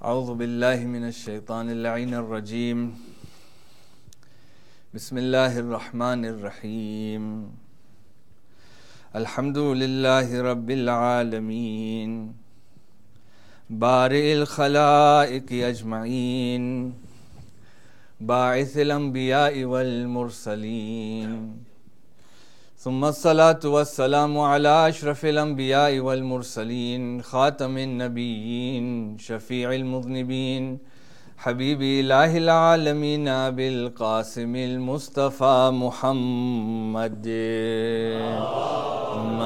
اعوذ باللہ من الشیطان اللعین الرجیم بسم اللہ الرحمن الرحیم الحمد للہ رب العالمین بار الخلائق اجمعین باعث الانبیاء والمرسلین ثم الصلاة والسلام على أشرف الأنبياء والمرسلين خاتم النبيين شفيع المذنبين حبيب إله العالمين أبي القاسم المصطفى محمد. اللهم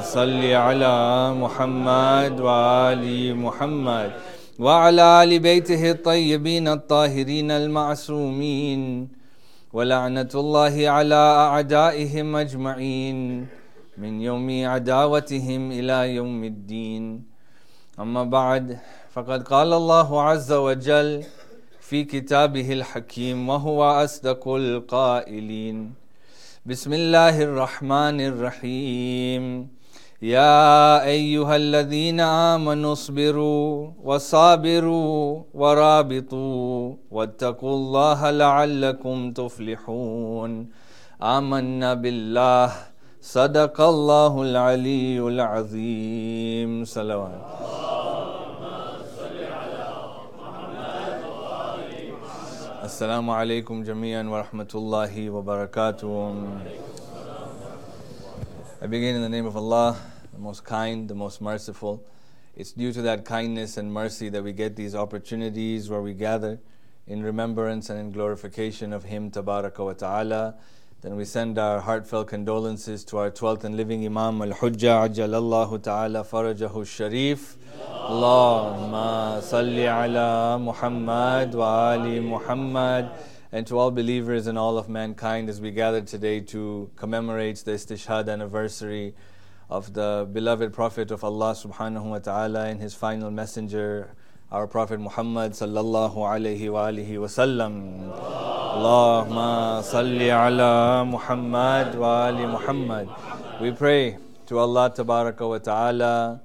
صل على محمد وآل محمد وعلى آل بيته الطيبين الطاهرين المعصومين. ولعنة الله على أعدائهم أجمعين من يوم عداوتهم إلى يوم الدين. أما بعد فقد قال الله عز وجل في كتابه الحكيم وهو أصدق القائلين. بسم الله الرحمن الرحيم. يا أيها الذين آمنوا اصبروا وصابروا ورابطوا واتقوا الله لعلكم تفلحون. آمنا بالله. صدق الله العلي العظيم. صلوات. السلام عليكم جميعا ورحمة الله وبركاته. I begin in the name of Allah, the most kind, the most merciful. It's due to that kindness and mercy that we get these opportunities where we gather in remembrance and in glorification of Him, Tabaraka wa Ta'ala. Then we send our heartfelt condolences to our 12th and living Imam Al Hujjah, Ajalallahu Ta'ala Farajahu Sharif. Allahumma salli ala Muhammad wa ali Muhammad and to all believers and all of mankind as we gather today to commemorate the istishhad anniversary of the beloved Prophet of Allah subhanahu wa ta'ala and his final messenger, our Prophet Muhammad sallallahu alayhi wa alihi wa sallam. Allahumma salli ala Muhammad wa ali Muhammad. We pray to Allah wa ta'ala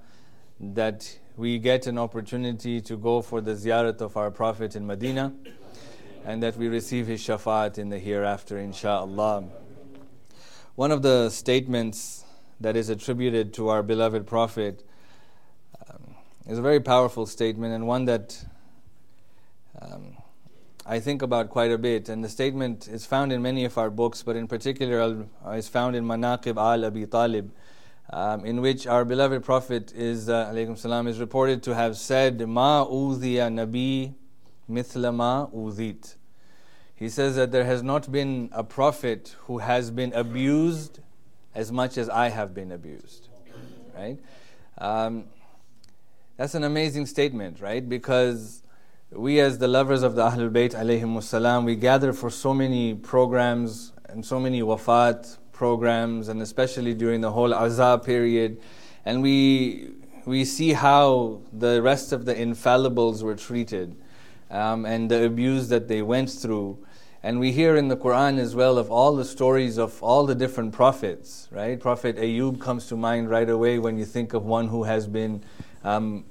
that we get an opportunity to go for the ziyarat of our Prophet in Medina and that we receive his shafaat in the hereafter, insha'Allah. One of the statements that is attributed to our beloved Prophet um, is a very powerful statement and one that um, I think about quite a bit. And the statement is found in many of our books, but in particular is found in Manaqib al Abi Talib. Um, in which our beloved Prophet is, uh, salam, is reported to have said, Ma udhiya nabi mithlama udhit. He says that there has not been a prophet who has been abused as much as I have been abused. Right? Um, that's an amazing statement, right? Because we, as the lovers of the Ahlul Bayt, alayhimus we gather for so many programs and so many wafat programs, and especially during the whole Azab period, and we we see how the rest of the infallibles were treated um, and the abuse that they went through. And we hear in the Quran as well of all the stories of all the different prophets, right? Prophet Ayub comes to mind right away when you think of one who has been um,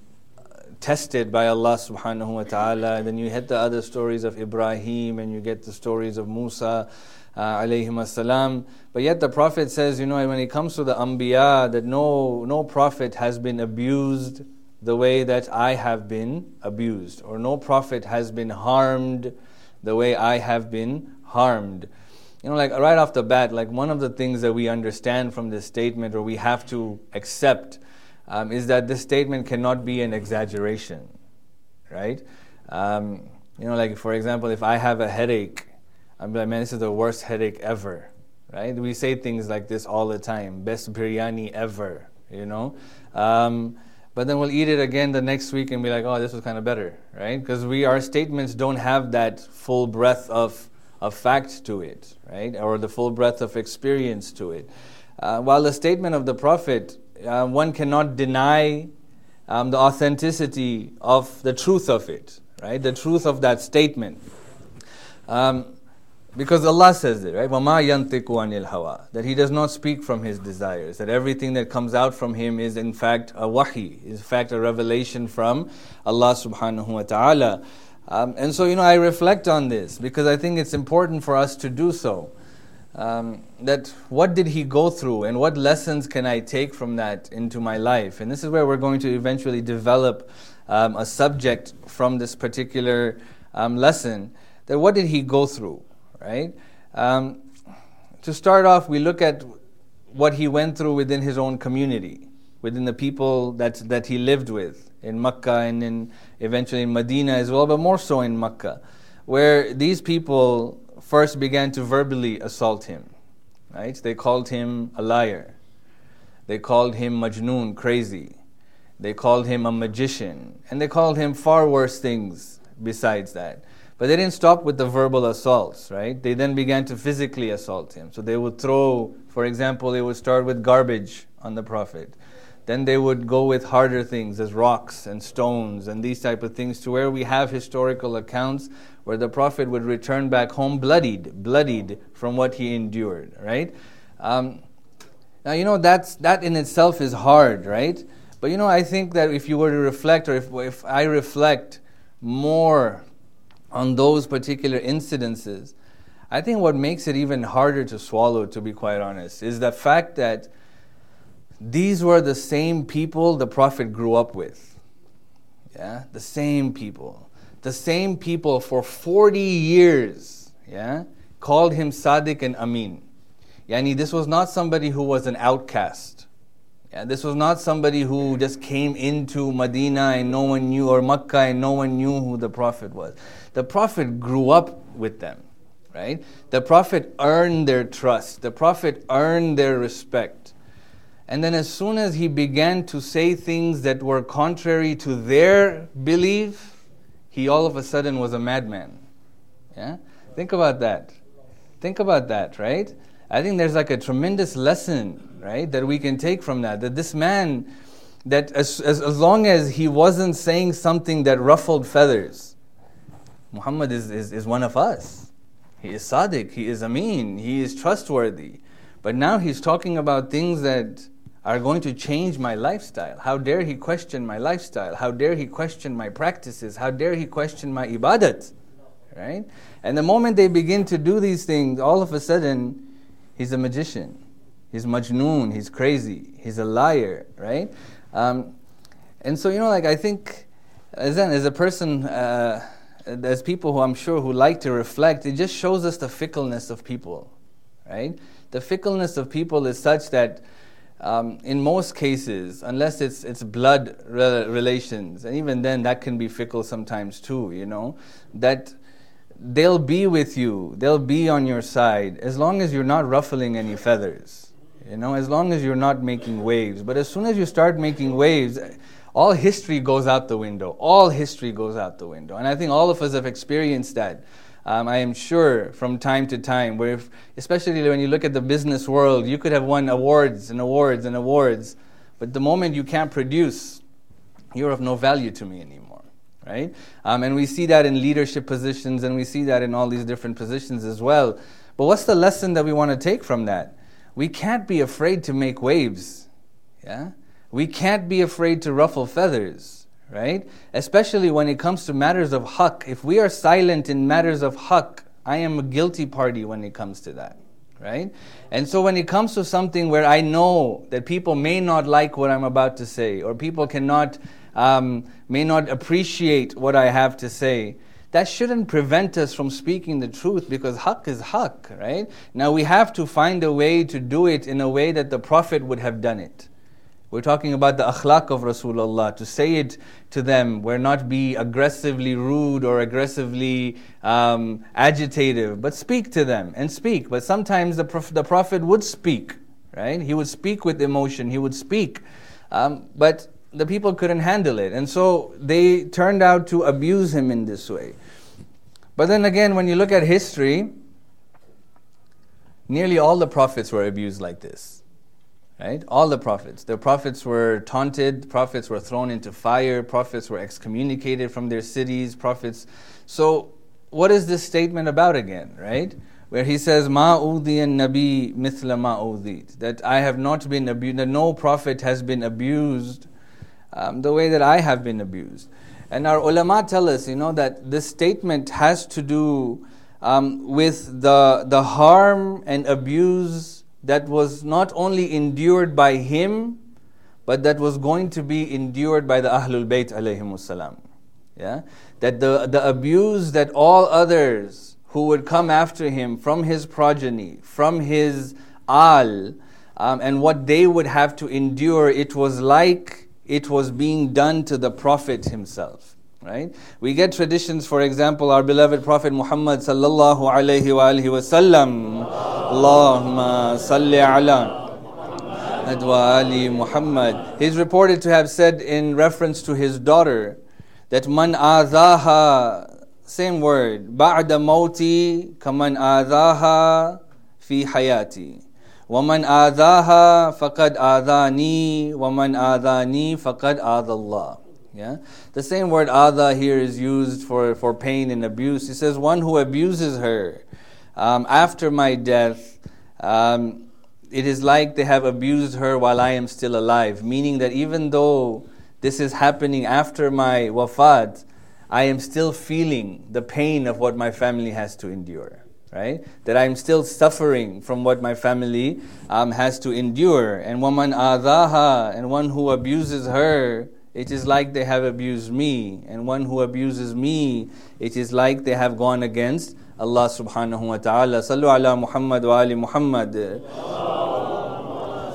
tested by Allah subhanahu wa ta'ala. And then you hit the other stories of Ibrahim and you get the stories of Musa uh, alayhim salam. But yet the Prophet says, you know, when it comes to the Anbiya, that no, no Prophet has been abused the way that I have been abused, or no prophet has been harmed the way I have been harmed. You know, like right off the bat, like one of the things that we understand from this statement, or we have to accept, um, is that this statement cannot be an exaggeration, right? Um, you know, like for example, if I have a headache, I'm like, man, this is the worst headache ever, right? We say things like this all the time best biryani ever, you know? Um, but then we'll eat it again the next week and be like, oh, this was kind of better, right? Because we our statements don't have that full breadth of of fact to it, right? Or the full breadth of experience to it. Uh, while the statement of the Prophet, uh, one cannot deny um, the authenticity of the truth of it, right? The truth of that statement. Um, because Allah says it, right? Wama yantiku anil. That he does not speak from his desires. That everything that comes out from him is in fact a wahi, is in fact a revelation from Allah subhanahu wa ta'ala. Um, and so, you know, I reflect on this because I think it's important for us to do so. Um, that what did he go through and what lessons can I take from that into my life? And this is where we're going to eventually develop um, a subject from this particular um, lesson. That what did he go through? Right? Um, to start off, we look at what he went through within his own community, within the people that, that he lived with in Mecca and in, eventually in Medina as well, but more so in Mecca, where these people first began to verbally assault him. Right? They called him a liar. They called him Majnoon, crazy. They called him a magician. And they called him far worse things besides that. But they didn't stop with the verbal assaults, right? They then began to physically assault him. So they would throw, for example, they would start with garbage on the Prophet. Then they would go with harder things as rocks and stones and these type of things to where we have historical accounts where the Prophet would return back home bloodied, bloodied from what he endured, right? Um, now, you know, that's, that in itself is hard, right? But you know, I think that if you were to reflect, or if, if I reflect more on those particular incidences, I think what makes it even harder to swallow, to be quite honest, is the fact that these were the same people the Prophet grew up with. Yeah, the same people. The same people for 40 years, yeah, called him Sadiq and Amin. Yani, this was not somebody who was an outcast. Yeah, this was not somebody who just came into Medina and no one knew, or Makkah and no one knew who the Prophet was. The Prophet grew up with them, right? The Prophet earned their trust. The Prophet earned their respect. And then, as soon as he began to say things that were contrary to their belief, he all of a sudden was a madman. Yeah? Think about that. Think about that, right? I think there's like a tremendous lesson, right, that we can take from that. That this man, that as, as, as long as he wasn't saying something that ruffled feathers, Muhammad is, is, is one of us. He is Sadiq, he is Amin, he is trustworthy. But now he's talking about things that are going to change my lifestyle. How dare he question my lifestyle? How dare he question my practices? How dare he question my ibadat? Right? And the moment they begin to do these things, all of a sudden, he's a magician. He's majnoon, he's crazy, he's a liar, right? Um, and so, you know, like I think, as, as a person, uh, as people who I'm sure who like to reflect, it just shows us the fickleness of people, right? The fickleness of people is such that um, in most cases, unless it's it's blood re- relations, and even then that can be fickle sometimes too, you know, that they'll be with you, they'll be on your side as long as you're not ruffling any feathers, you know, as long as you're not making waves. But as soon as you start making waves, all history goes out the window. All history goes out the window. And I think all of us have experienced that. Um, I am sure from time to time, where if, especially when you look at the business world, you could have won awards and awards and awards, but the moment you can't produce, you're of no value to me anymore, right? Um, and we see that in leadership positions, and we see that in all these different positions as well. But what's the lesson that we want to take from that? We can't be afraid to make waves, yeah. We can't be afraid to ruffle feathers, right? Especially when it comes to matters of haqq. If we are silent in matters of haqq, I am a guilty party when it comes to that, right? And so when it comes to something where I know that people may not like what I'm about to say, or people cannot, um, may not appreciate what I have to say, that shouldn't prevent us from speaking the truth because haqq is haqq, right? Now we have to find a way to do it in a way that the Prophet would have done it. We're talking about the akhlaq of Rasulullah. To say it to them, where not be aggressively rude or aggressively um, agitative, but speak to them and speak. But sometimes the, Prophet, the Prophet would speak, right? He would speak with emotion, he would speak. Um, but the people couldn't handle it. And so they turned out to abuse him in this way. But then again, when you look at history, nearly all the prophets were abused like this. Right? All the prophets. The prophets were taunted, prophets were thrown into fire, prophets were excommunicated from their cities, prophets. So, what is this statement about again, right? where he says, Ma udiyan nabi mithla ma that I have not been abused, that no prophet has been abused um, the way that I have been abused. And our ulama tell us, you know, that this statement has to do um, with the, the harm and abuse that was not only endured by him, but that was going to be endured by the Ahlul Bayt salam. Yeah? That the, the abuse that all others who would come after him from his progeny, from his al, um, and what they would have to endure, it was like it was being done to the Prophet himself. Right? We get traditions, for example, our beloved Prophet Muhammad sallallahu alaihi wa alihi wasallam. Allahumma salli ala wa ali Muhammad. He's reported to have said in reference to his daughter that man azaha, same word, ba'da mauti kaman azaha fi hayati. ومن آذاها فقد آذاني ومن آذاني فقد آذى الله. Yeah? The same word adha here is used for, for pain and abuse. He says, one who abuses her um, after my death, um, it is like they have abused her while I am still alive. Meaning that even though this is happening after my wafat, I am still feeling the pain of what my family has to endure, right? That I'm still suffering from what my family um, has to endure. And woman adaha, and one who abuses her, it is like they have abused me. And one who abuses me, it is like they have gone against Allah subhanahu wa ta'ala. Sallu ala Muhammad wa ali Muhammad.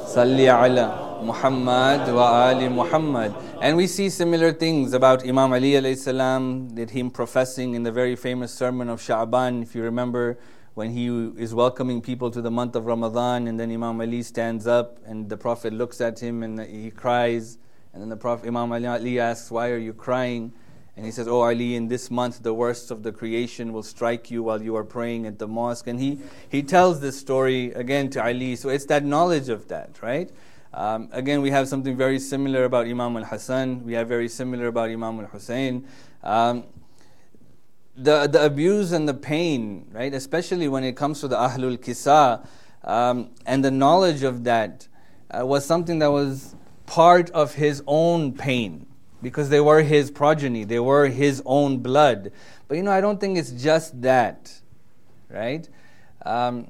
Salli ala. Muhammad wa Ali Muhammad. And we see similar things about Imam Ali alayhi salam, that him professing in the very famous sermon of Sha'ban, if you remember, when he is welcoming people to the month of Ramadan, and then Imam Ali stands up, and the Prophet looks at him and he cries, and then the Prophet Imam Ali asks, "Why are you crying?" And he says, Oh Ali, in this month the worst of the creation will strike you while you are praying at the mosque. And he, he tells this story again to Ali. So it's that knowledge of that, right? Um, again, we have something very similar about Imam al Hassan. We have very similar about Imam al Hussein. Um, the, the abuse and the pain, right, especially when it comes to the Ahlul Kisa, um, and the knowledge of that uh, was something that was part of his own pain because they were his progeny, they were his own blood. But you know, I don't think it's just that, right? Um,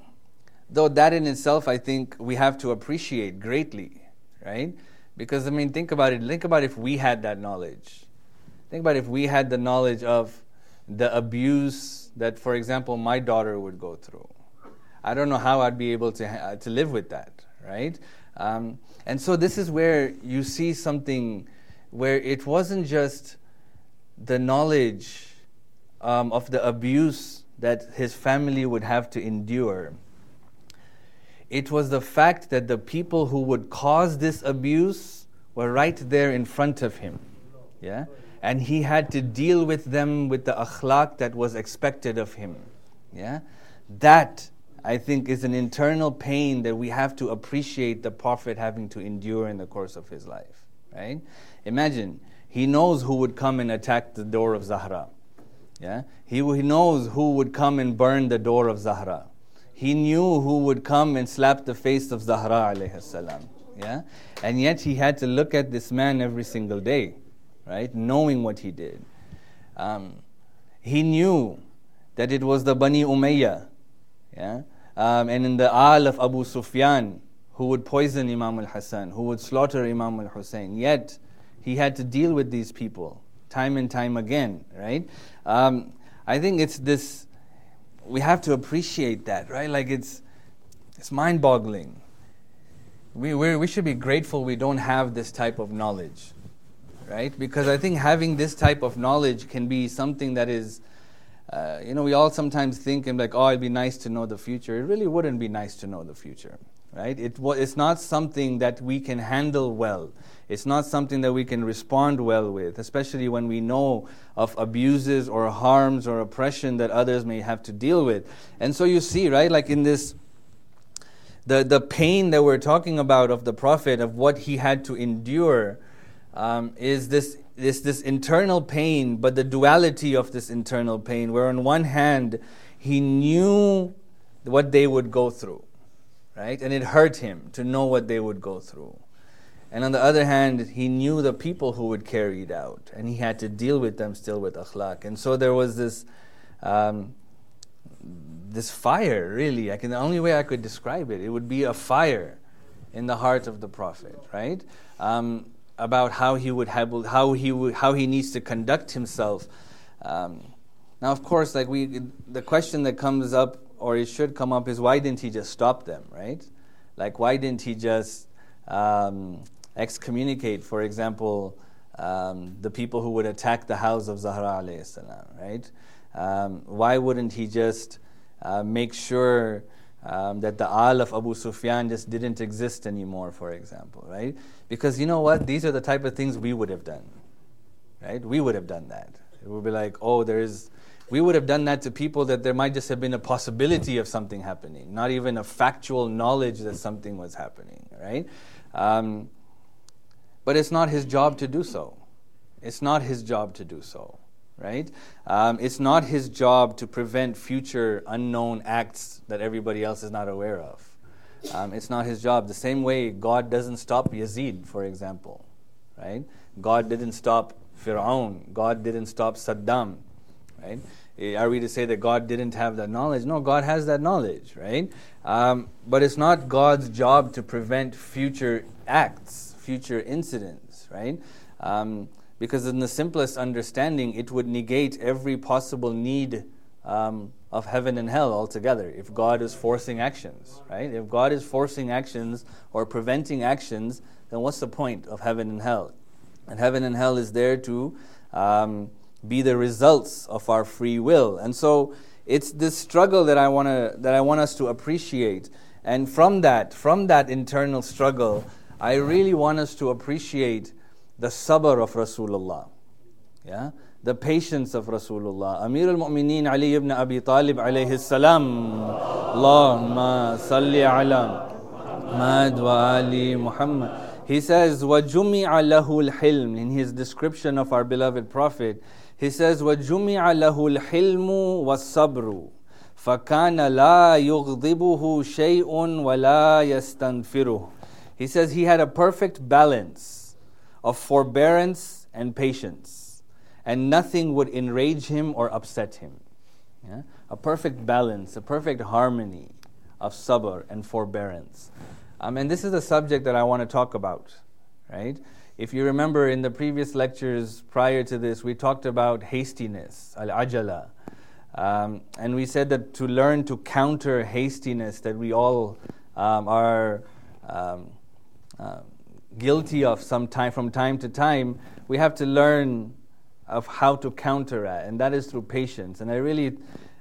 Though that in itself, I think we have to appreciate greatly, right? Because, I mean, think about it. Think about if we had that knowledge. Think about if we had the knowledge of the abuse that, for example, my daughter would go through. I don't know how I'd be able to, uh, to live with that, right? Um, and so this is where you see something where it wasn't just the knowledge um, of the abuse that his family would have to endure it was the fact that the people who would cause this abuse were right there in front of him. Yeah? And he had to deal with them with the akhlaq that was expected of him. Yeah? That, I think, is an internal pain that we have to appreciate the Prophet having to endure in the course of his life. Right? Imagine, he knows who would come and attack the door of Zahra. Yeah? He, he knows who would come and burn the door of Zahra he knew who would come and slap the face of Zahra alayhi salam. Yeah? And yet he had to look at this man every single day, right? Knowing what he did. Um, he knew that it was the Bani Umayyah, yeah? Um, and in the Al of Abu Sufyan, who would poison Imam al Hassan, who would slaughter Imam al Hussein. Yet he had to deal with these people time and time again, right? Um, I think it's this we have to appreciate that, right? Like it's, it's mind boggling. We, we should be grateful we don't have this type of knowledge, right? Because I think having this type of knowledge can be something that is, uh, you know, we all sometimes think and like, oh, it'd be nice to know the future. It really wouldn't be nice to know the future, right? It, it's not something that we can handle well. It's not something that we can respond well with, especially when we know of abuses or harms or oppression that others may have to deal with. And so you see, right, like in this, the, the pain that we're talking about of the Prophet, of what he had to endure, um, is this, this, this internal pain, but the duality of this internal pain, where on one hand, he knew what they would go through, right? And it hurt him to know what they would go through. And on the other hand, he knew the people who would carry it out, and he had to deal with them still with akhlaq. And so there was this, um, this fire, really. I can, the only way I could describe it, it would be a fire in the heart of the Prophet, right? Um, about how he would have, how he would, how he needs to conduct himself. Um, now, of course, like we, the question that comes up, or it should come up, is why didn't he just stop them, right? Like, why didn't he just um, excommunicate, for example, um, the people who would attack the house of Zahra alayhi salam, right? Um, why wouldn't he just uh, make sure um, that the al of Abu Sufyan just didn't exist anymore, for example, right? Because you know what? These are the type of things we would have done, right? We would have done that. It would be like, oh, there's, we would have done that to people that there might just have been a possibility of something happening, not even a factual knowledge that something was happening, right? Um, but it's not his job to do so. It's not his job to do so, right? Um, it's not his job to prevent future unknown acts that everybody else is not aware of. Um, it's not his job. The same way God doesn't stop Yazid, for example, right? God didn't stop Fir'aun. God didn't stop Saddam, right? Eh, are we to say that God didn't have that knowledge? No, God has that knowledge, right? Um, but it's not God's job to prevent future acts, future incidents, right? Um, because in the simplest understanding, it would negate every possible need um, of heaven and hell altogether if God is forcing actions, right? If God is forcing actions or preventing actions, then what's the point of heaven and hell? And heaven and hell is there to um, be the results of our free will. And so it's this struggle that I want to that I want us to appreciate. And from that, from that internal struggle, I really want us to appreciate the sabr of Rasulullah. Yeah? the patience of Rasulullah. Amir al-Mu'mineen Ali ibn Abi Talib alayhi salam. Allahumma salli ala Muhammad wa ali Muhammad. He says, وَجُمِعَ لَهُ الْحِلْمِ In his description of our beloved Prophet, he says, وَجُمِعَ لَهُ الْحِلْمُ وَالصَّبْرُ فَكَانَ لَا يُغْضِبُهُ شَيْءٌ وَلَا يَسْتَنْفِرُهُ he says he had a perfect balance of forbearance and patience and nothing would enrage him or upset him. Yeah? A perfect balance, a perfect harmony of sabr and forbearance. Um, and this is a subject that I want to talk about, right? If you remember in the previous lectures prior to this, we talked about hastiness, al ajala. Um, and we said that to learn to counter hastiness that we all um, are um, uh, guilty of some time, from time to time, we have to learn of how to counteract, and that is through patience. And I really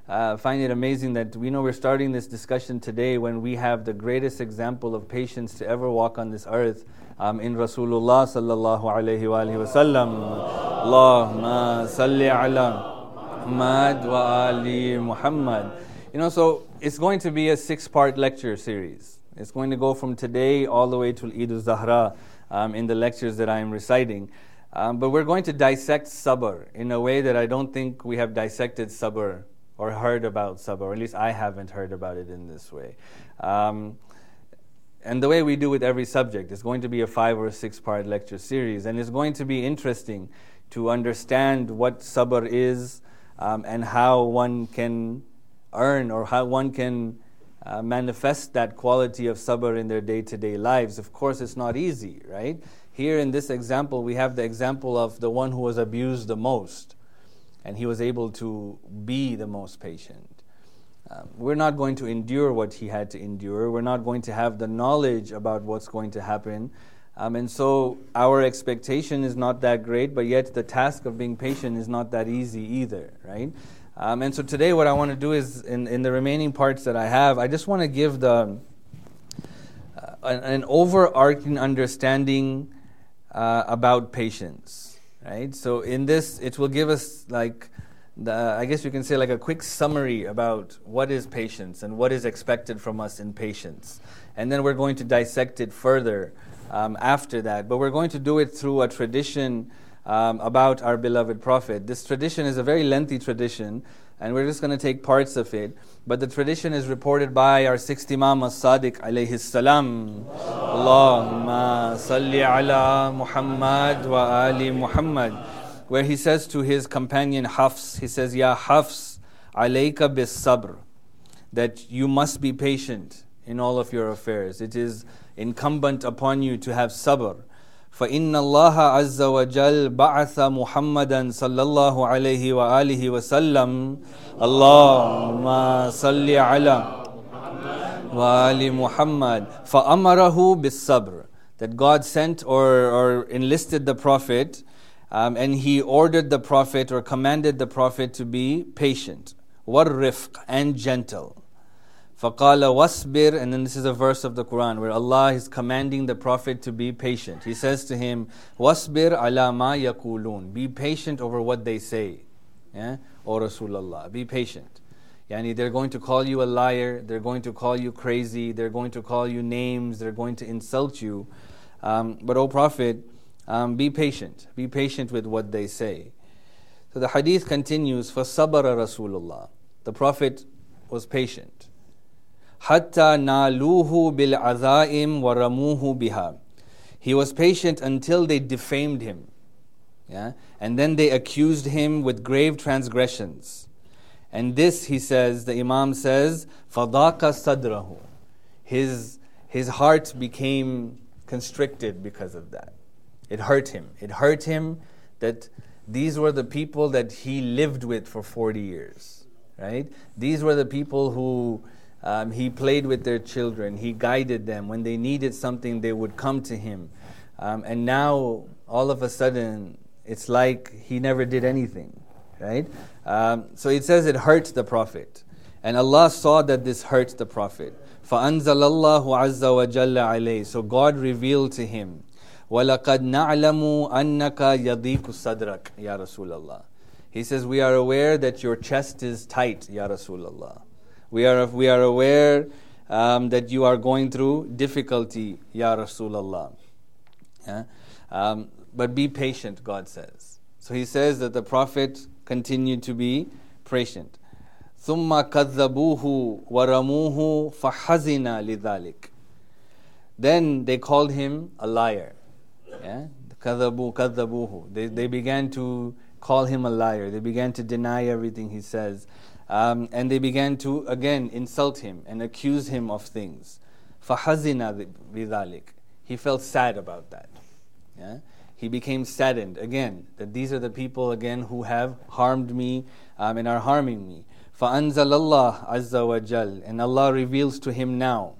uh, find it amazing that we know we're starting this discussion today when we have the greatest example of patience to ever walk on this earth um, in Rasulullah sallallahu alayhi wa sallam. Allahumma salli ala Muhammad wa ali Muhammad. You know, so it's going to be a six-part lecture series. It's going to go from today all the way to Eid al-Zahra um, in the lectures that I am reciting. Um, but we're going to dissect sabr in a way that I don't think we have dissected sabr or heard about sabr, or at least I haven't heard about it in this way. Um, and the way we do with every subject is going to be a five or six part lecture series, and it's going to be interesting to understand what sabr is um, and how one can earn or how one can uh, manifest that quality of sabr in their day to day lives. Of course, it's not easy, right? Here in this example, we have the example of the one who was abused the most, and he was able to be the most patient. Um, we're not going to endure what he had to endure. We're not going to have the knowledge about what's going to happen. Um, and so our expectation is not that great, but yet the task of being patient is not that easy either, right? Um, and so today, what I want to do is, in, in the remaining parts that I have, I just want to give the uh, an, an overarching understanding uh, about patience, right? So in this, it will give us like the, I guess you can say like a quick summary about what is patience and what is expected from us in patience, and then we're going to dissect it further um, after that. But we're going to do it through a tradition um, about our beloved Prophet. This tradition is a very lengthy tradition, and we're just going to take parts of it. But the tradition is reported by our sixth Imam as-Sadiq alayhi salam. Allahumma salli ala Muhammad wa ali Muhammad. Where he says to his companion Hafs, he says, Ya Hafs, alayka bis sabr. That you must be patient in all of your affairs. It is incumbent upon you to have sabr. فإن الله عز وجل بعث محمدا صلى الله عليه وآله وسلم اللهم صل على وآل محمد فأمره بالصبر that God sent or, or enlisted the Prophet um, and he ordered the Prophet or commanded the Prophet to be patient والرفق and gentle فَقَالَ wasbir, and then this is a verse of the Quran where Allah is commanding the Prophet to be patient. He says to him, وَاسْبِرْ عَلَى مَا yakulun. Be patient over what they say. Yeah? O Rasulullah, be patient. Yani they're going to call you a liar, they're going to call you crazy, they're going to call you names, they're going to insult you. Um, but, O Prophet, um, be patient. Be patient with what they say. So the hadith continues, For sabara Rasulullah. The Prophet was patient حتى نالوه بالعزائم ورموه بها. He was patient until they defamed him. Yeah? And then they accused him with grave transgressions. And this, he says, the Imam says, فَضَاقَ صَدْرَهُ his, his heart became constricted because of that. It hurt him. It hurt him that these were the people that he lived with for 40 years. Right? These were the people who um, he played with their children. He guided them. When they needed something, they would come to him. Um, and now, all of a sudden, it's like he never did anything, right? Um, so it says it hurt the Prophet. And Allah saw that this hurt the Prophet. فَأَنزَلَ اللَّهُ عَزَّ وَجَلَّ عَلَيْهِ So God revealed to him, وَلَقَدْ نَعْلَمُ أَنَّكَ يَضِيقُ صَدْرَكَ Ya Rasulullah. He says, we are aware that your chest is tight, Ya Rasulullah. We are, we are aware um, that you are going through difficulty, Ya Rasulullah. Yeah? Um, but be patient, God says. So he says that the Prophet continued to be patient. ثم كذبوه ورموه فحزن لذلك. Then they called him a liar. Yeah? كذبوا كذبوه. They, they began to call him a liar. They began to deny everything he says. Um, and they began to again insult him and accuse him of things. فَحَزِنَ بِذَلِكَ He felt sad about that. Yeah? He became saddened again that these are the people again who have harmed me um, and are harming me. فَأَنزَلَ اللَّهُ عَزَّ وَجَلَّ And Allah reveals to him now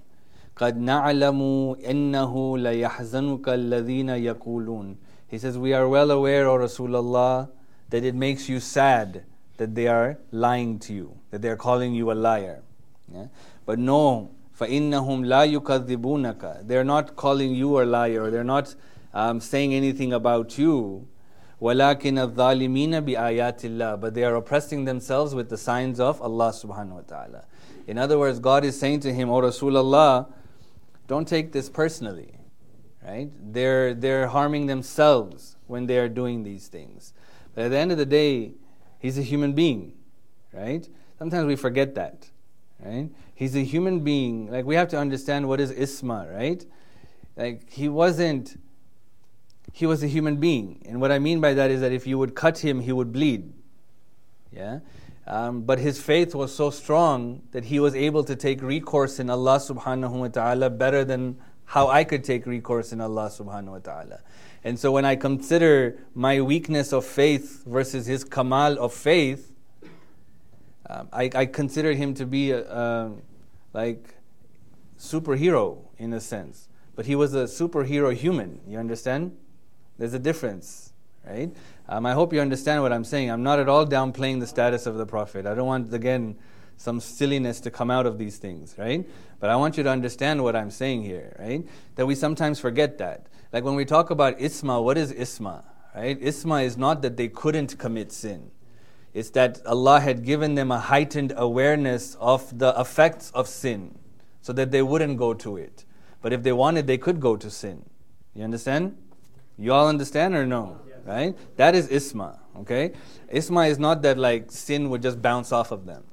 قَدْ نَعْلَمُ إِنَّهُ لَيَحْزَنُكَ الَّذِينَ يَقُولُونَ He says, We are well aware, O Rasulullah, that it makes you sad that they are lying to you, that they are calling you a liar. Yeah? But no, فَإِنَّهُمْ لَا يُكَذِّبُونَكَ They're not calling you a liar, they're not um, saying anything about you. وَلَكِنَ الظَّالِمِينَ بِآيَاتِ اللَّهِ But they are oppressing themselves with the signs of Allah subhanahu wa ta'ala. In other words, God is saying to him, O Rasulullah, don't take this personally. Right? They're, they're harming themselves when they are doing these things. But at the end of the day, He's a human being, right? Sometimes we forget that, right? He's a human being. Like we have to understand what is isma, right? Like he wasn't. He was a human being, and what I mean by that is that if you would cut him, he would bleed. Yeah. Um, but his faith was so strong that he was able to take recourse in Allah subhanahu wa ta'ala better than how I could take recourse in Allah subhanahu wa ta'ala. And so when I consider my weakness of faith versus his kamal of faith, um, I, I, consider him to be a, a, like superhero in a sense. But he was a superhero human. You understand? There's a difference, right? Um, I hope you understand what I'm saying. I'm not at all downplaying the status of the Prophet. I don't want, again, some silliness to come out of these things, right? But I want you to understand what I'm saying here, right? That we sometimes forget that. Like when we talk about isma, what is isma? Right? Isma is not that they couldn't commit sin. It's that Allah had given them a heightened awareness of the effects of sin so that they wouldn't go to it. But if they wanted, they could go to sin. You understand? You all understand or no? Yes. Right? That is isma. Okay? Isma is not that like sin would just bounce off of them.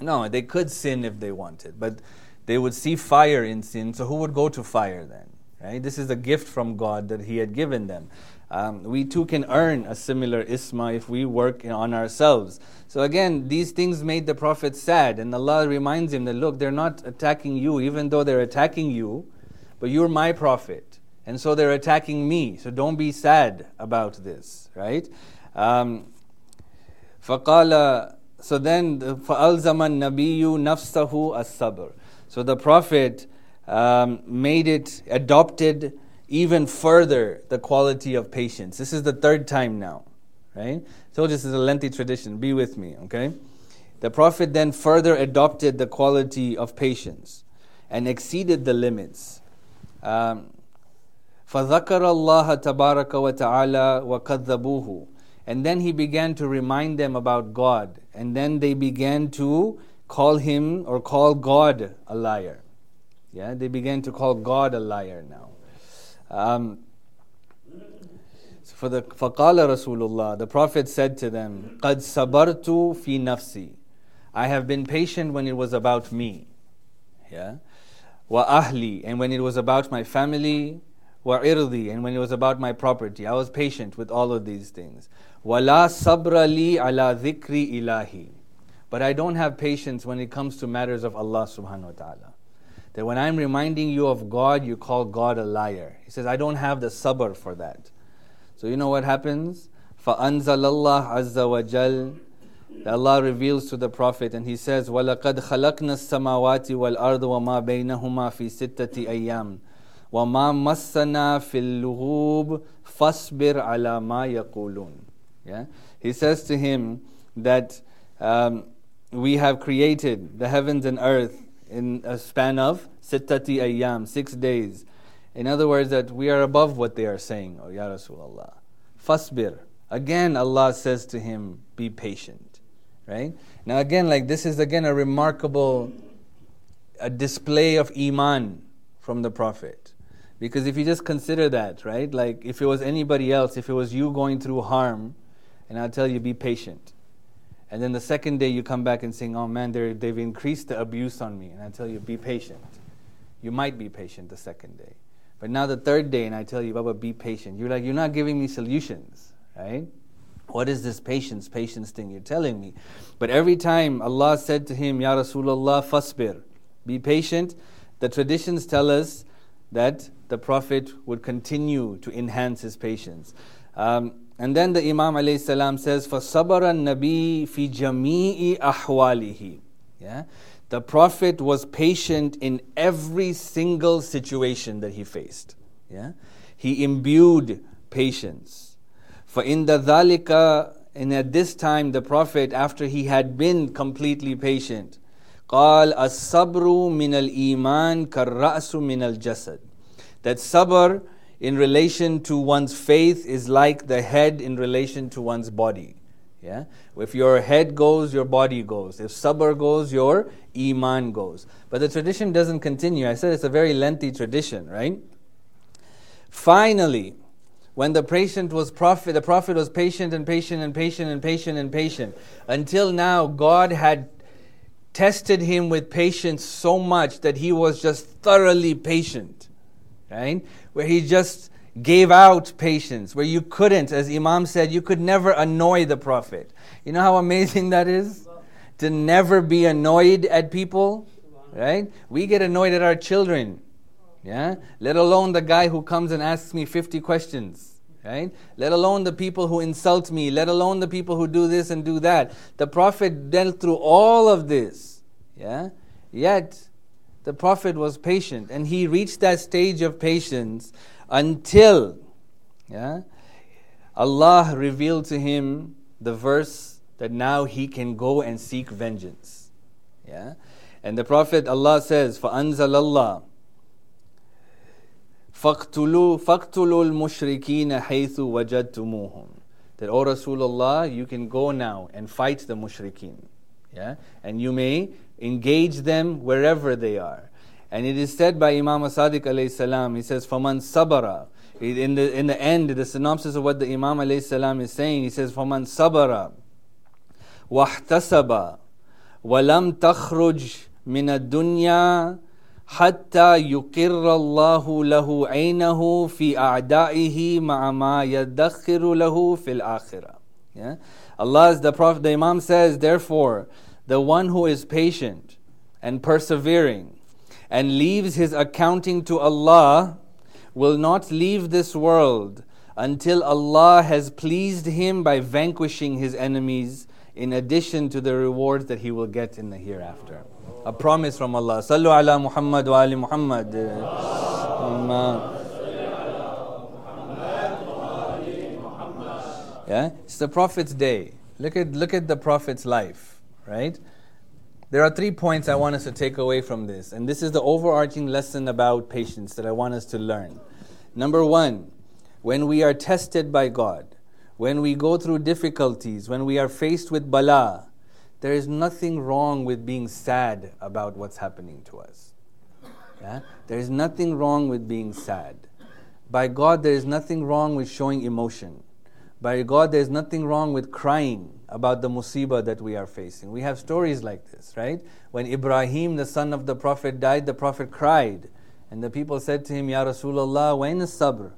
No, they could sin if they wanted, but they would see fire in sin, so who would go to fire then? Right? This is a gift from God that He had given them. Um, we too can earn a similar isma if we work on ourselves. So again, these things made the Prophet sad, and Allah reminds him that look, they're not attacking you, even though they're attacking you, but you're my Prophet, and so they're attacking me. So don't be sad about this, right? Um, فقال so then فألزم النبي نفسه الصبر so the Prophet um, made it, adopted even further the quality of patience. This is the third time now, right? So this is a lengthy tradition. Be with me, okay? The Prophet then further adopted the quality of patience and exceeded the limits. Um, فذكر الله تبارك وتعالى وكذبوه and then he began to remind them about God and then they began to call him or call God a liar. Yeah, they began to call God a liar now. Um, for the فقال Rasulullah, the Prophet said to them, قد صبرت في نفسي. I have been patient when it was about me. Yeah. وأهلي, and when it was about my family, وعرضي, and when it was about my property. I was patient with all of these things. ولا صبر لي على ذكر إلهي. But I don't have patience when it comes to matters of Allah subhanahu wa ta'ala. That when I'm reminding you of God, you call God a liar. He says, I don't have the sabr for that. So you know what happens? فَأَنزَلَ اللَّهُ عَزَّ وَجَلَّ Allah reveals to the Prophet and he says, وَلَقَدْ خَلَقْنَا السَّمَاوَاتِ وَالْأَرْضَ وَمَا بَيْنَهُمَا فِي سِتَّةِ أَيَّامٍ وَمَا مَسَّنَا فِي اللُّغُوبِ فَاصْبِرْ عَلَى مَا يَقُولُونَ yeah? He says to him that um, we have created the heavens and earth in a span of sittati ayyam, six days. In other words, that we are above what they are saying, oh Ya Rasulullah. Fasbir. Again, Allah says to him, be patient. Right? Now, again, like this is again a remarkable a display of Iman from the Prophet. Because if you just consider that, right? Like if it was anybody else, if it was you going through harm, and I'll tell you, be patient. And then the second day you come back and saying, oh man, they've increased the abuse on me. And I tell you, be patient. You might be patient the second day. But now the third day, and I tell you, Baba, be patient. You're like, you're not giving me solutions, right? What is this patience, patience thing you're telling me? But every time Allah said to him, Ya Rasulullah, fasbir, be patient, the traditions tell us that the Prophet would continue to enhance his patience. Um, and then the Imam alayhi salam says, فَصَبَرَ النَّبِي فِي جَمِيعِ أَحْوَالِهِ yeah? The Prophet was patient in every single situation that he faced. Yeah? He imbued patience. فَإِنَّ ذَلِكَ And at this time, the Prophet, after he had been completely patient, قال الصبر من الإيمان كالرأس من الجسد. That sabr in relation to one's faith is like the head in relation to one's body. Yeah? If your head goes, your body goes. If sabr goes, your iman goes. But the tradition doesn't continue. I said it's a very lengthy tradition, right? Finally, when the patient was prophet, the prophet was patient and patient and patient and patient and patient. Until now, God had tested him with patience so much that he was just thoroughly patient. Right? where he just gave out patience, where you couldn't, as Imam said, you could never annoy the Prophet. You know how amazing that is? To never be annoyed at people, right? We get annoyed at our children, yeah? Let alone the guy who comes and asks me 50 questions, right? Let alone the people who insult me, let alone the people who do this and do that. The Prophet dealt through all of this, yeah? Yet, the Prophet was patient and he reached that stage of patience until yeah, Allah revealed to him the verse that now he can go and seek vengeance. Yeah? And the Prophet Allah says, فَأَنزَلَ اللَّهِ فَاقْتُلُوا فَاقْتُلُوا الْمُشْرِكِينَ حَيْثُ وَجَدْتُمُوهُمْ That, O Rasulullah, you can go now and fight the mushrikeen. Yeah? And you may engage them wherever they are. And it is said by Imam Sadiq alayhi salam, he says, فَمَنْ sabara. In the, in the end, the synopsis of what the Imam salam is saying, he says, فَمَنْ صَبَرَ وَاحْتَسَبَ وَلَمْ تَخْرُجْ مِنَ الدُّنْيَا حتى يقر الله له عينه في أعدائه مع ما يدخر له في الآخرة. Yeah? Allah is the Prophet, the Imam says, therefore, the one who is patient and persevering and leaves his accounting to Allah will not leave this world until Allah has pleased him by vanquishing his enemies in addition to the rewards that he will get in the hereafter. A promise from Allah. Sallu ala Muhammad wa ali Muhammad. Yeah, it's the Prophet's day. Look at look at the Prophet's life, right? There are three points I want us to take away from this, and this is the overarching lesson about patience that I want us to learn. Number one, when we are tested by God, when we go through difficulties, when we are faced with bala, there is nothing wrong with being sad about what's happening to us. Yeah? There is nothing wrong with being sad. By God, there is nothing wrong with showing emotion. By God, there is nothing wrong with crying about the musibah that we are facing. We have stories like this, right? When Ibrahim, the son of the Prophet, died, the Prophet cried. And the people said to him, Ya Rasulullah, when is sabr?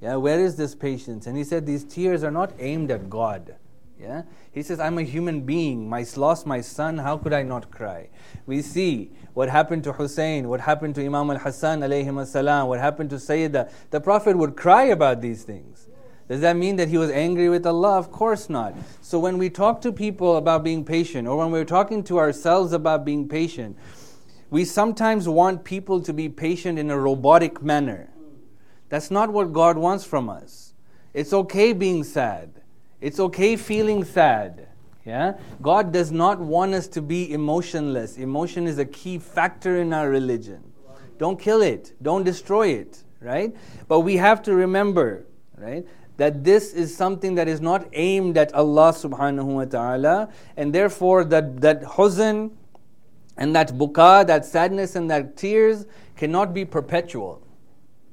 Yeah, where is this patience? And he said, These tears are not aimed at God. Yeah? He says, I'm a human being. I lost my son. How could I not cry? We see what happened to Hussein, what happened to Imam al Hassan, alayhi what happened to Sayyidah. The Prophet would cry about these things. Does that mean that he was angry with Allah? Of course not. So when we talk to people about being patient, or when we're talking to ourselves about being patient, we sometimes want people to be patient in a robotic manner. That's not what God wants from us. It's okay being sad. It's okay feeling sad. Yeah? God does not want us to be emotionless. Emotion is a key factor in our religion. Don't kill it. Don't destroy it, right? But we have to remember, right, that this is something that is not aimed at Allah subhanahu wa ta'ala, and therefore that, that huzn and that buka, that sadness and that tears cannot be perpetual.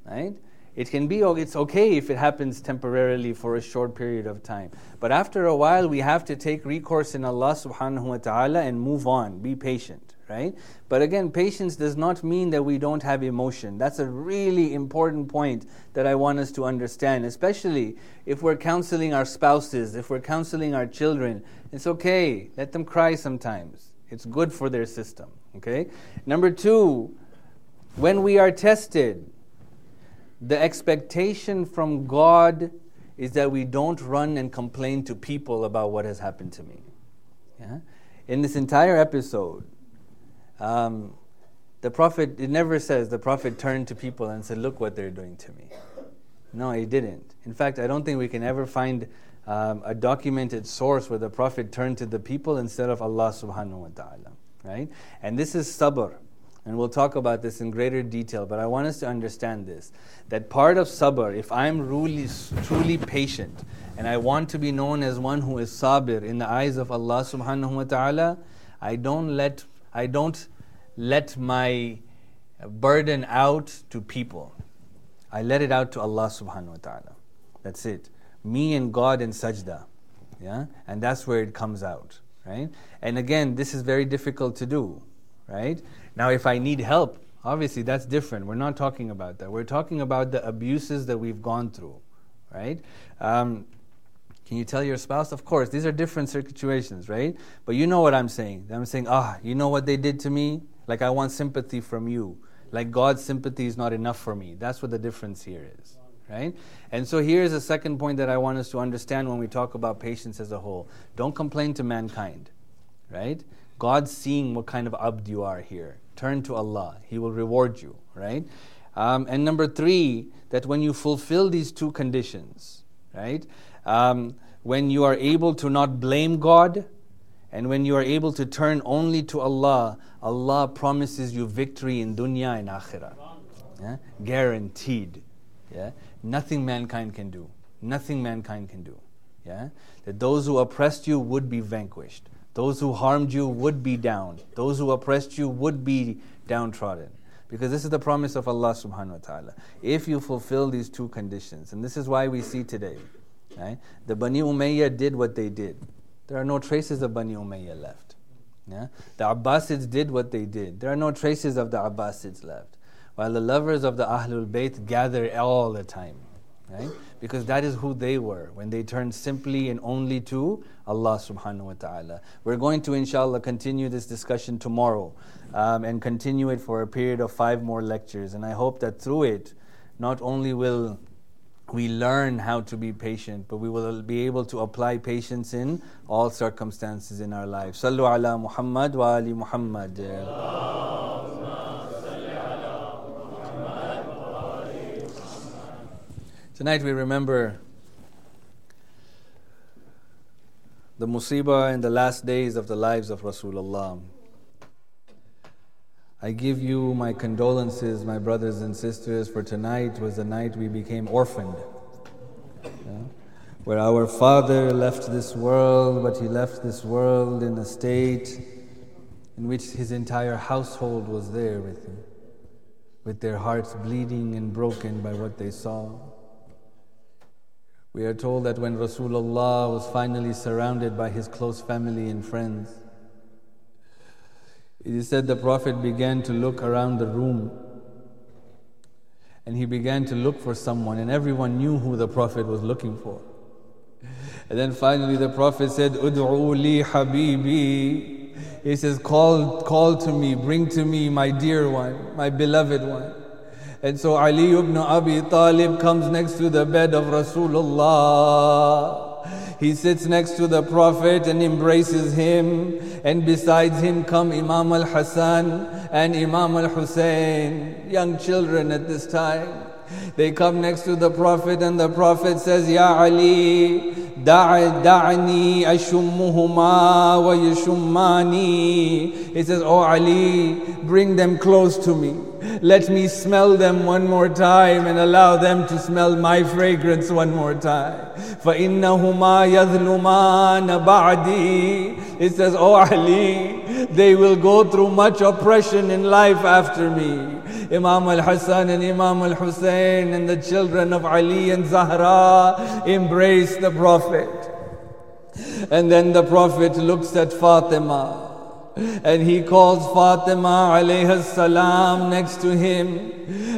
Right? It can be, oh, it's okay if it happens temporarily for a short period of time. But after a while, we have to take recourse in Allah subhanahu wa ta'ala and move on. Be patient, right? But again, patience does not mean that we don't have emotion. That's a really important point that I want us to understand, especially if we're counseling our spouses, if we're counseling our children. It's okay, let them cry sometimes. It's good for their system, okay? Number two, when we are tested, the expectation from God is that we don't run and complain to people about what has happened to me. Yeah? In this entire episode, um, the Prophet, it never says the Prophet turned to people and said, Look what they're doing to me. No, he didn't. In fact, I don't think we can ever find um, a documented source where the Prophet turned to the people instead of Allah subhanahu wa ta'ala. Right? And this is sabr. And we'll talk about this in greater detail, but I want us to understand this that part of sabr, if I'm really, truly patient and I want to be known as one who is sabr in the eyes of Allah subhanahu wa ta'ala, I don't let, I don't let my burden out to people. I let it out to Allah subhanahu wa ta'ala. That's it. Me and God in sajda. Yeah? And that's where it comes out. Right? And again, this is very difficult to do. Right? Now, if I need help, obviously that's different. We're not talking about that. We're talking about the abuses that we've gone through, right? Um, can you tell your spouse? Of course, these are different situations, right? But you know what I'm saying. I'm saying, ah, you know what they did to me? Like, I want sympathy from you. Like, God's sympathy is not enough for me. That's what the difference here is, right? And so, here's a second point that I want us to understand when we talk about patience as a whole. Don't complain to mankind, right? God's seeing what kind of abd you are here. Turn to Allah, He will reward you, right? Um, and number three, that when you fulfill these two conditions, right? Um, when you are able to not blame God and when you are able to turn only to Allah, Allah promises you victory in dunya and akhirah. Yeah? Guaranteed. Yeah? Nothing mankind can do. Nothing mankind can do. Yeah? That those who oppressed you would be vanquished. Those who harmed you would be down. Those who oppressed you would be downtrodden. Because this is the promise of Allah subhanahu wa ta'ala. If you fulfill these two conditions, and this is why we see today, right? The Bani Umayyah did what they did. There are no traces of Bani Umayyah left. Yeah? The Abbasids did what they did. There are no traces of the Abbasids left. While the lovers of the Ahlul Bayt gather all the time. Right? Because that is who they were when they turned simply and only to Allah subhanahu wa ta'ala. We're going to, inshallah, continue this discussion tomorrow um, and continue it for a period of five more lectures. And I hope that through it, not only will we learn how to be patient, but we will be able to apply patience in all circumstances in our lives. Sallu ala Muhammad wa ali Muhammad. Tonight we remember the musibah in the last days of the lives of Rasulullah. I give you my condolences, my brothers and sisters, for tonight was the night we became orphaned. Yeah? Where our father left this world, but he left this world in a state in which his entire household was there with him, with their hearts bleeding and broken by what they saw. We are told that when Rasulullah was finally surrounded by his close family and friends, it is said the Prophet began to look around the room and he began to look for someone, and everyone knew who the Prophet was looking for. And then finally the Prophet said, Ud'u li habibi. He says, call, call to me, bring to me my dear one, my beloved one. And so Ali ibn Abi Talib comes next to the bed of Rasulullah. He sits next to the Prophet and embraces him. And besides him come Imam al Hassan and Imam al Hussein, young children at this time. They come next to the Prophet and the Prophet says, Ya Ali, da'ni ashummuhuma wa yashummani. He says, Oh Ali, bring them close to me. Let me smell them one more time and allow them to smell my fragrance one more time. فَإِنَّهُمَا يَظْلُمَانَ بَعْدِي It says, Oh Ali, they will go through much oppression in life after me. Imam al-Hassan and Imam al-Hussein and the children of Ali and Zahra embrace the Prophet. And then the Prophet looks at Fatima and he calls Fatima alayhi salam next to him.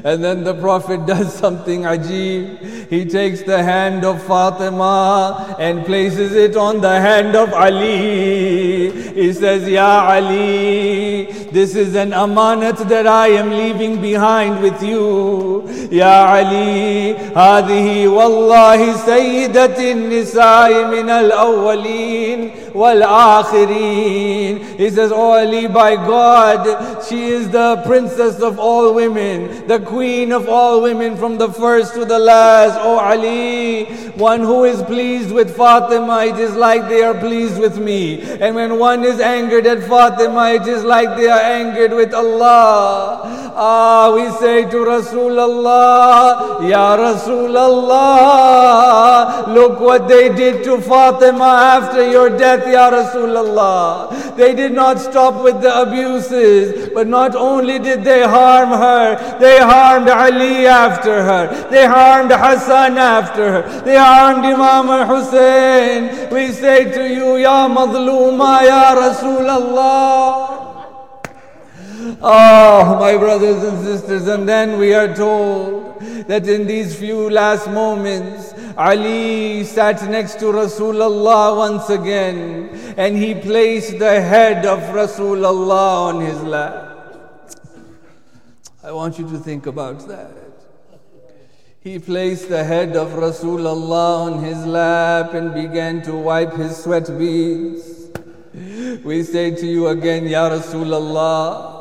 And then the Prophet does something ajib. He takes the hand of Fatima and places it on the hand of Ali. He says, Ya Ali, this is an amanat that I am leaving behind with you. Ya Ali, هذه والله سيدة النساء من الأولين والآخرين. He says, Oh Ali, by God, she is the princess of all women, the queen of all women from the first to the last. Oh Ali, one who is pleased with Fatima, it is like they are pleased with me. And when one is angered at Fatima, it is like they are angered with Allah. Ah, we say to Rasulullah, Ya Rasulullah, look what they did to Fatima after your death, Ya Rasulullah. They did not stop with the abuses, but not only did they harm her, they harmed Ali after her, they harmed Hassan after her, they harmed Imam Hussein. We say to you, Ya Madluma, Ya Rasulullah. Oh, my brothers and sisters, and then we are told that in these few last moments, Ali sat next to Rasulullah once again, and he placed the head of Rasulullah on his lap. I want you to think about that. He placed the head of Rasulullah on his lap and began to wipe his sweat beads. We say to you again, Ya Rasulullah,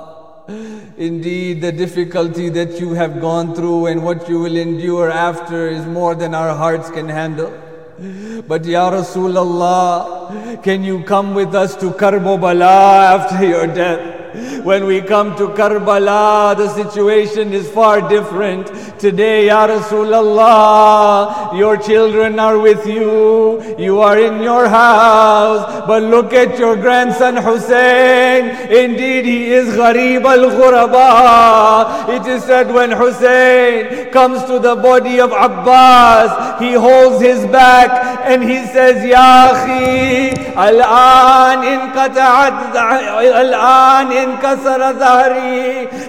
Indeed, the difficulty that you have gone through and what you will endure after is more than our hearts can handle. But Ya Rasulullah, can you come with us to Karbala after your death? When we come to Karbala, the situation is far different. Today, Ya Rasulullah, your children are with you, you are in your house, but look at your grandson Hussein. Indeed, he is Gharib al Ghuraba. It is said when Hussein comes to the body of Abbas, he holds his back and he says, Ya Akhi, Al-an inqata'at, Al-an inkasara dhahri.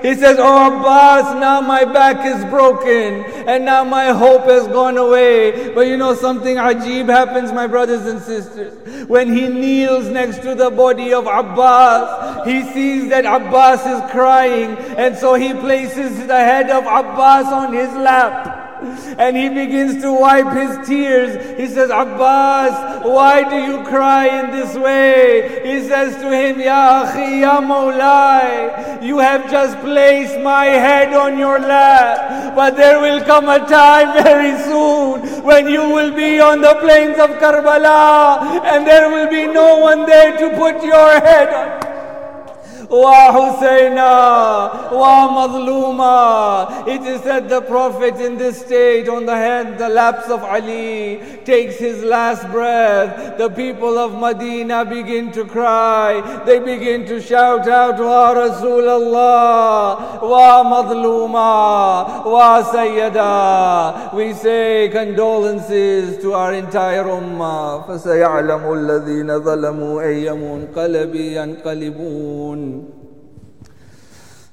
He says, Oh Abbas, now my back is broken and now my hope has gone away. But you know something ajib happens, my brothers and sisters. When he kneels next to the body of Abbas, he sees that Abbas is crying and so he places the head of Abbas on his lap. And he begins to wipe his tears. He says, Abbas, why do you cry in this way? He says to him, Ya Akhi, Ya Mawlai, you have just placed my head on your lap. But there will come a time very soon when you will be on the plains of Karbala and there will be no one there to put your head on. وحسينا ومظلوما It is said the Prophet in this state on the head, the laps of Ali, takes his last breath. The people of Medina begin to cry. They begin to shout out, Wa Rasulallah, Wa Madluma, Wa Sayyada. We say condolences to our entire ummah. فسيعلم الذين ظلموا أي منقلب ينقلبون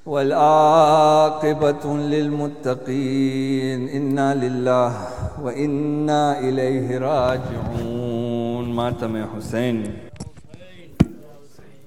والعاقبة للمتقين. إنا لله وإنا إليه راجعون. ماتم حسين.